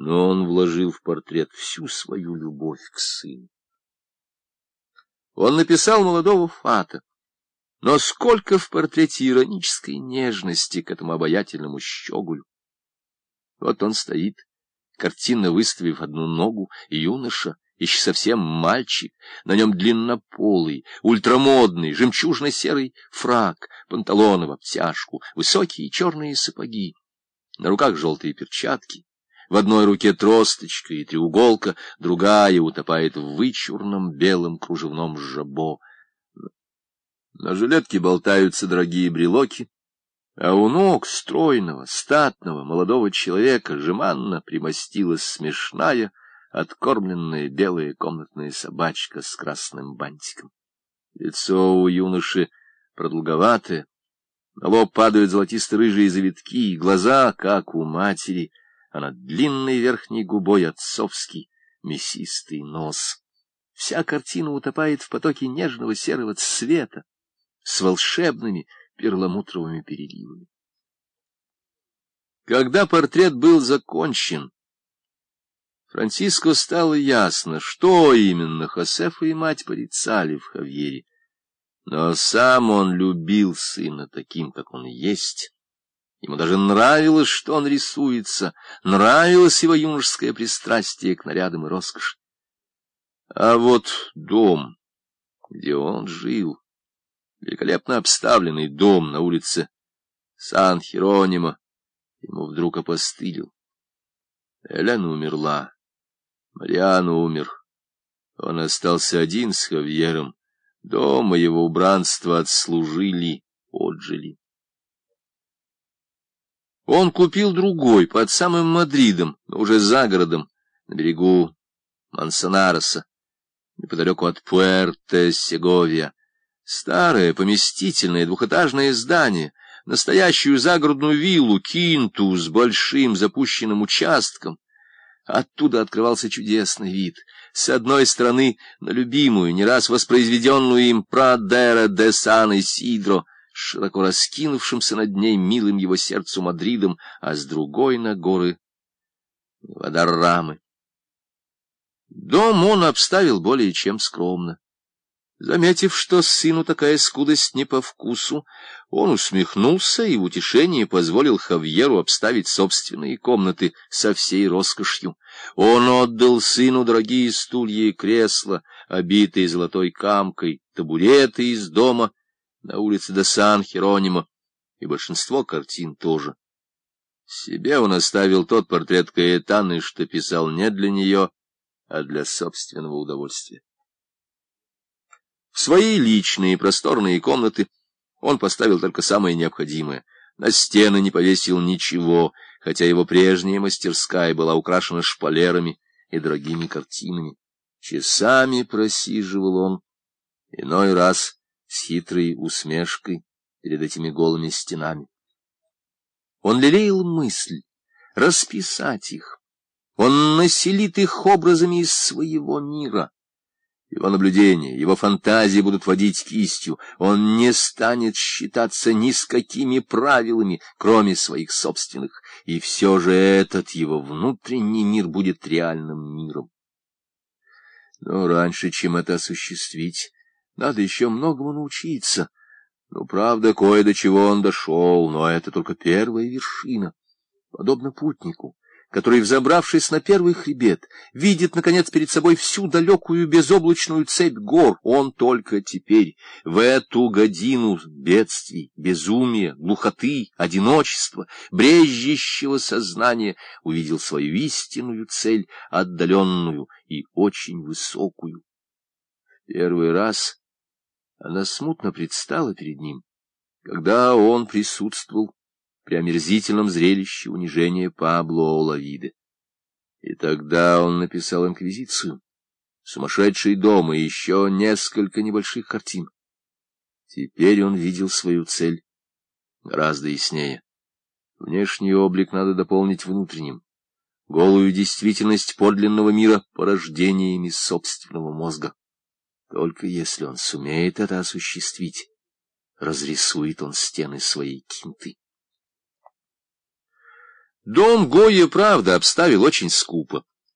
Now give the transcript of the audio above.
но он вложил в портрет всю свою любовь к сыну. Он написал молодого Фата, но сколько в портрете иронической нежности к этому обаятельному щеголю. Вот он стоит, картинно выставив одну ногу, юноша, еще совсем мальчик, на нем длиннополый, ультрамодный, жемчужно-серый фрак, панталоны в обтяжку, высокие черные сапоги, на руках желтые перчатки, в одной руке тросточка и треуголка, другая утопает в вычурном белом кружевном жабо. На жилетке болтаются дорогие брелоки, а у ног стройного, статного, молодого человека жеманно примостилась смешная, откормленная белая комнатная собачка с красным бантиком. Лицо у юноши продолговатое, на лоб падают золотисто-рыжие завитки, глаза, как у матери, а над длинной верхней губой отцовский мясистый нос. Вся картина утопает в потоке нежного серого цвета с волшебными перламутровыми переливами. Когда портрет был закончен, Франциско стало ясно, что именно Хосефа и мать порицали в Хавьере. Но сам он любил сына таким, как он есть, Ему даже нравилось, что он рисуется, нравилось его юношеское пристрастие к нарядам и роскоши. А вот дом, где он жил, великолепно обставленный дом на улице Сан-Херонима, ему вдруг опостылил. Элена умерла, Мариана умер. Он остался один с Хавьером. Дома его убранство отслужили, отжили. Он купил другой, под самым Мадридом, уже за городом, на берегу Мансонароса, неподалеку от Пуэрто-Сеговия. Старое, поместительное, двухэтажное здание, настоящую загородную виллу, кинту с большим запущенным участком. Оттуда открывался чудесный вид. С одной стороны на любимую, не раз воспроизведенную им Прадера де Сан-Исидро — широко раскинувшимся над ней милым его сердцу Мадридом, а с другой на горы Вадарамы. Дом он обставил более чем скромно. Заметив, что сыну такая скудость не по вкусу, он усмехнулся и в утешении позволил Хавьеру обставить собственные комнаты со всей роскошью. Он отдал сыну дорогие стулья и кресла, обитые золотой камкой, табуреты из дома на улице до Сан-Херонимо, и большинство картин тоже. Себе он оставил тот портрет Каэтаны, что писал не для нее, а для собственного удовольствия. В свои личные просторные комнаты он поставил только самое необходимое. На стены не повесил ничего, хотя его прежняя мастерская была украшена шпалерами и дорогими картинами. Часами просиживал он, иной раз с хитрой усмешкой перед этими голыми стенами. Он лелеял мысль расписать их. Он населит их образами из своего мира. Его наблюдения, его фантазии будут водить кистью. Он не станет считаться ни с какими правилами, кроме своих собственных. И все же этот его внутренний мир будет реальным миром. Но раньше, чем это осуществить, надо еще многому научиться. Ну, правда, кое до чего он дошел, но это только первая вершина. Подобно путнику, который, взобравшись на первый хребет, видит, наконец, перед собой всю далекую безоблачную цепь гор, он только теперь, в эту годину бедствий, безумия, глухоты, одиночества, брежущего сознания, увидел свою истинную цель, отдаленную и очень высокую. Первый раз она смутно предстала перед ним, когда он присутствовал при омерзительном зрелище унижения Пабло Олавиде. И тогда он написал инквизицию, сумасшедший дом и еще несколько небольших картин. Теперь он видел свою цель гораздо яснее. Внешний облик надо дополнить внутренним, голую действительность подлинного мира порождениями собственного мозга. Только если он сумеет это осуществить, разрисует он стены своей кинты. Дом Гойя, правда, обставил очень скупо.